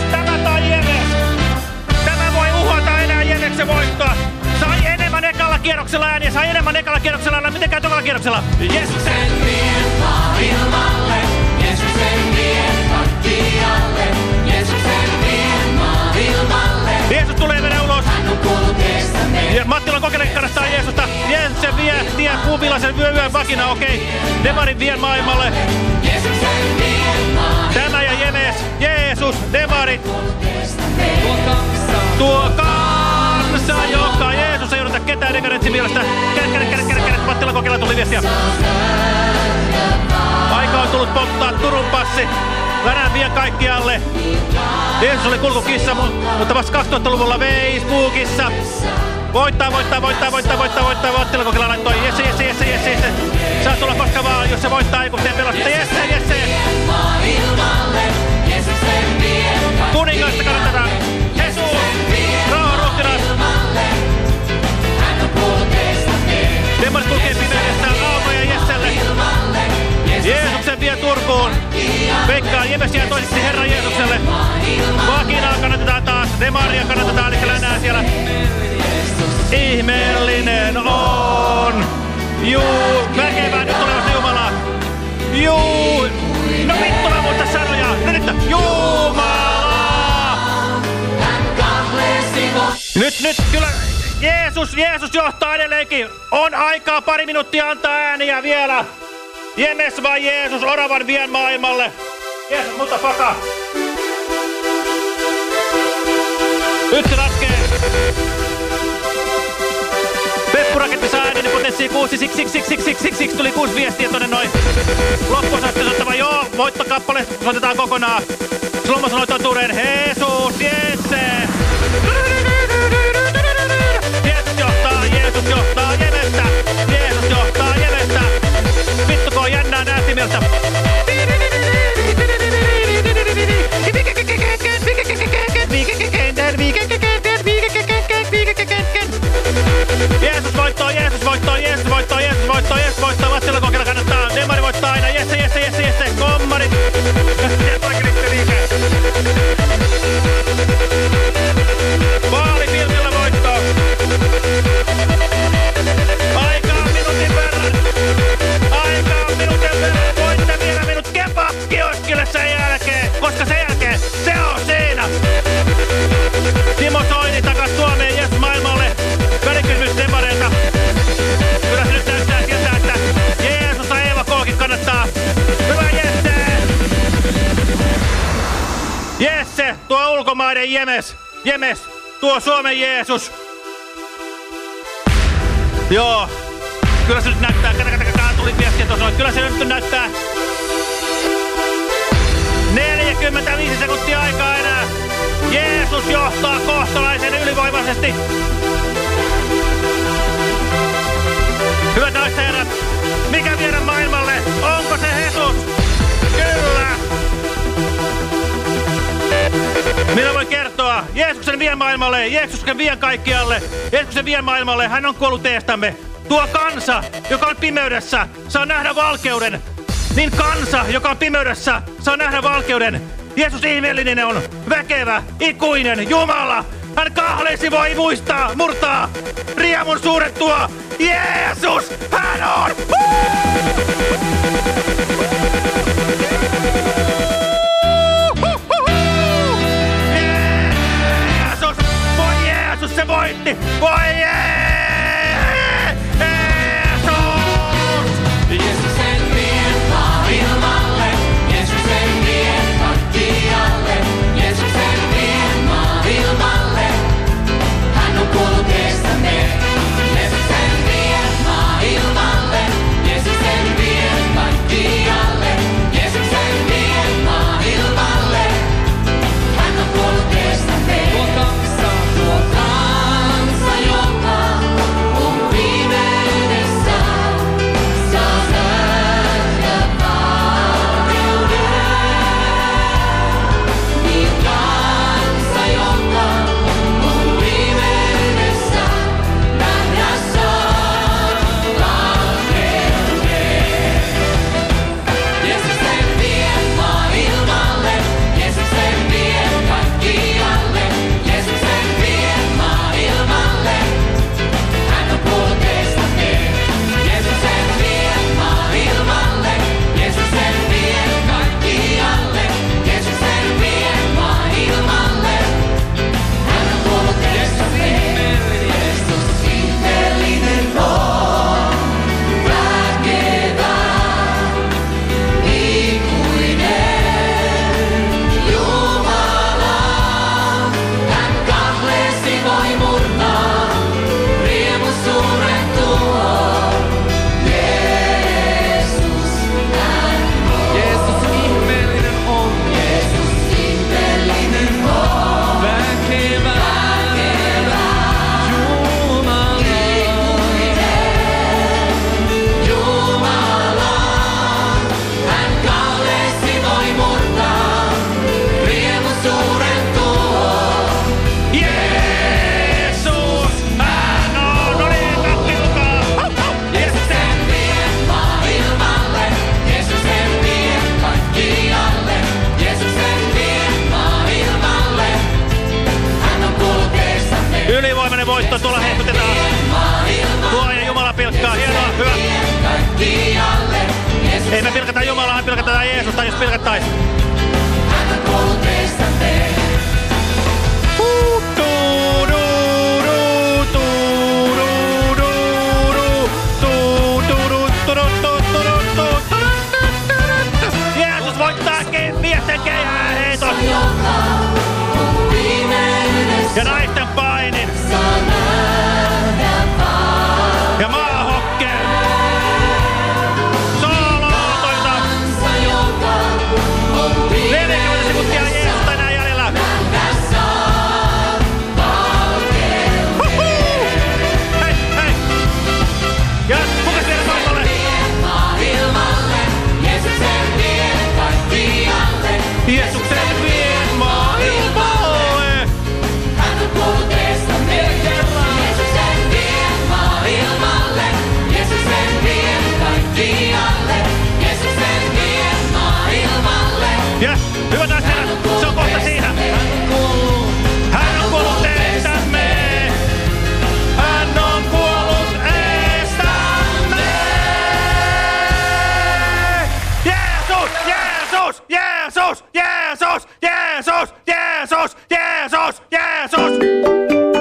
Jemeksen voittoa. Sai enemmän ekalla kierroksella ääniä, sai enemmän ekalla kierroksella ääniä. Miten käy tokalla kierroksella? Jeesuksen vie maailmalle, Jeesuksen vie kaikkialle, Jeesuksen vie maailmalle. Jeesus tulee mennä ulos. Hän on kuullut Ja Mattila kokeile kannattaa Jeesusta. Jeesuksen vie tie puuvillaisen vyö yön vakina, okei. Demarin vien maailmalle. Tämä ja Jemes, Jeesus, Demarit. Tuo kansa, joka Jeesus ei odota ketään dekadenssin mielestä. Kädet, kädet, kädet, kädet, kädet. Mattila kokeilla tuli viestiä. Aika on tullut polttaa Turun passi. Lärän vie kaikkialle. Jeesus oli kulkukissa, mu- mutta vasta 2000-luvulla Facebookissa. Voittaa, voittaa, voittaa, voittaa, voittaa, voittaa. Mattila kokeilla laittoi. Jesse, jesse, jesse, jesse, jesse. Saa tulla koska vaan, jos se voittaa, ei kun tee pelosta. Jesse, jesse. Kuningasta kannatetaan. Demarit kulkee pimeydessä Aalto ja Jesselle. Jeesuksen vie Turkuun. Veikkaa Jemes jää toiseksi Herran Jeesukselle. Vakinaa kannatetaan taas. Demaria kannatetaan, eli länää siellä. Ihmeellinen on. Juu, väkevää nyt tulevasta Jumalaa. Juu, no vittu mä muista sanoja. No nyt, Jumala. Nyt, nyt, kyllä. Jeesus, Jeesus johtaa edelleenkin. On aikaa pari minuuttia antaa ääniä vielä. Jemes vai Jeesus, oravan vien maailmalle. Jeesus, mutta faka. Nyt se laskee. Peppuraketti saa äänen potenssi kuusi, siksi, siksi, siksi, siksi, siksi, siksi tuli kuusi viestiä tonne noin. Loppuosasta soittava, joo, voittokappale soitetaan kokonaan. Slomo sanoi totuuden, Jeesus, Jesse. Jeesus johtaa, Jemestä. Jeesus johtaa Jemestä. Vittuko on jännää nähtimiltä. Tuo Suomen Jeesus. Joo. Kyllä se nyt näyttää. Kata, kata, kata, tuli viestiä tuossa. Kyllä se nyt näyttää. 45 sekuntia aikaa enää. Jeesus johtaa kohtalaisen ylivoimaisesti. Hyvät naiset herrat, mikä viedä maailmalle? Onko se Jesus? Kyllä! Minä voin kertoa, Jeesuksen vie maailmalle, Jeesuksen vie kaikkialle, Jeesuksen vie maailmalle, hän on kuollut teestämme. Tuo kansa, joka on pimeydessä, saa nähdä valkeuden. Niin kansa, joka on pimeydessä, saa nähdä valkeuden. Jeesus ihmeellinen on, väkevä, ikuinen, Jumala. Hän kahleisi voi muistaa, murtaa, riemun suurettua. Jeesus, hän on! Jeesus, Ei me pilkata Jumalaa, me pilkataan Jeesusta, jos pilkattais. Jeesus voittaakin miesten keihään heiton. Ja naisten painin.